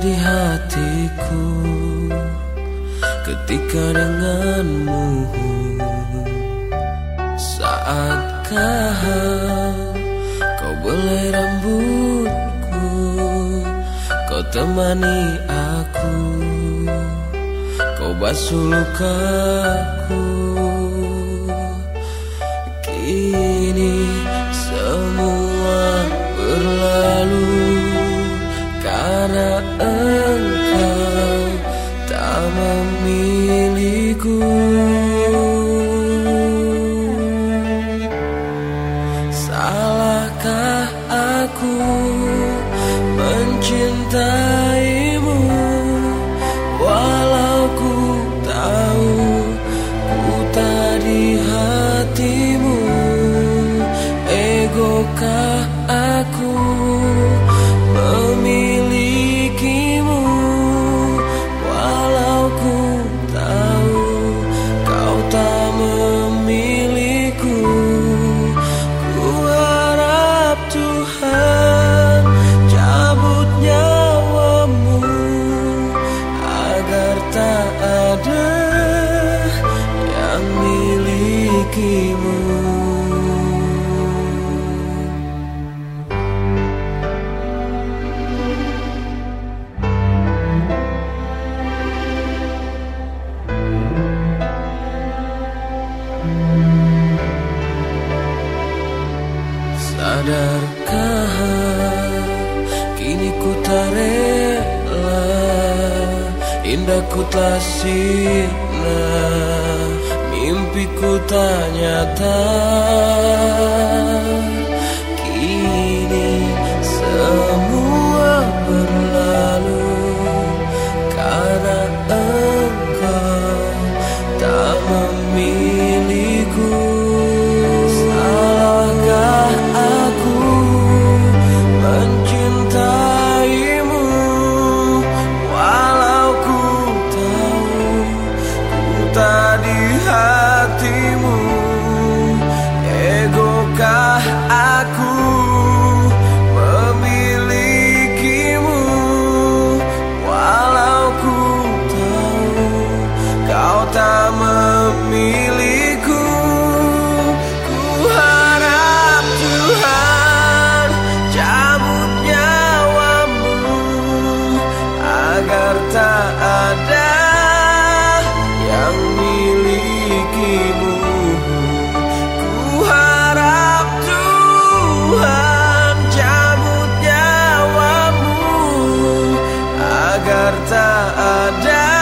di hatiku ketika denganmu Saatkah kau belai rambutku Kau temani aku Kau basuh lukaku Karena engkau tak memiliku Salahkah aku milikimu Sadarkah kini ku tak rela Indah ku tak sirna Mimpiku tak nyata harta ada yang milikimu Ku harap Tuhan cabut nyawamu Agar tak ada